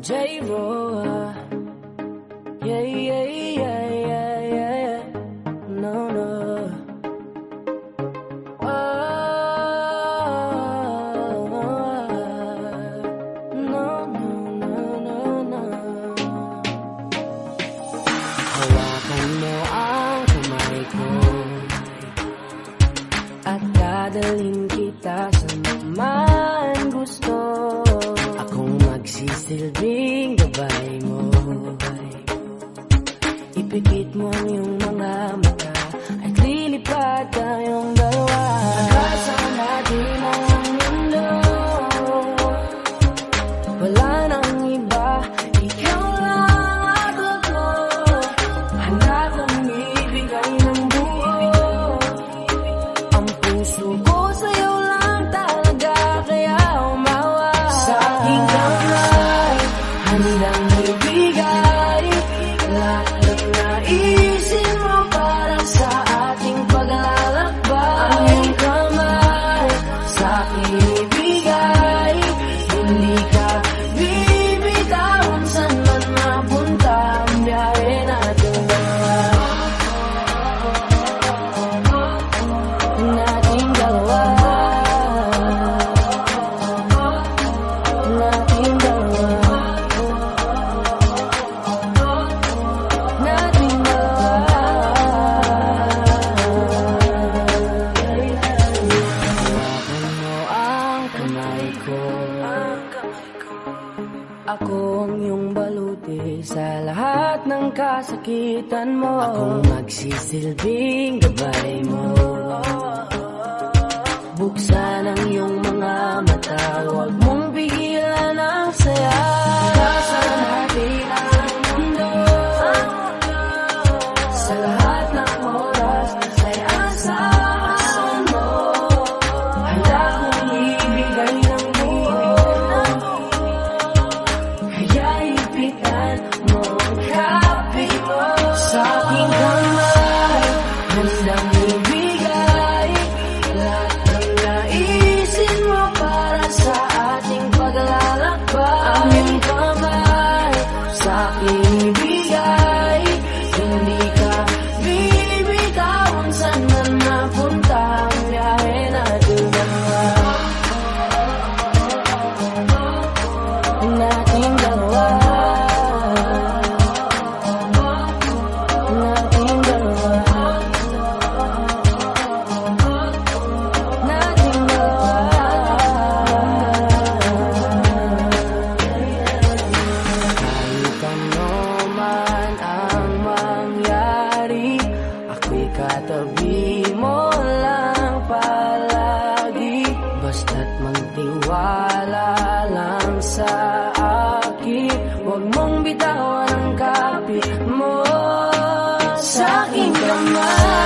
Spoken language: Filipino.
J-Ro Yeah, yeah, yeah, yeah, yeah No, no Oh, no, no, no, no, no Hawakan mo ang kamay ko At dadalhin kita sa gusto Akong magsisilbing gabay mo Ipikit mo ang iyong mga mata baluti sa lahat ng kasakitan mo. Akong magsisilbing gabay mo mo ang kapit mo Sa aking kamay Handang ibigay Lahat ng naisin mo Para sa ating paglalakbay Ang iyong kamay Sa aking ibigay Basta't magtiwala lang sa akin. Huwag mong bitawan ang kapit mo. Sa aking kamay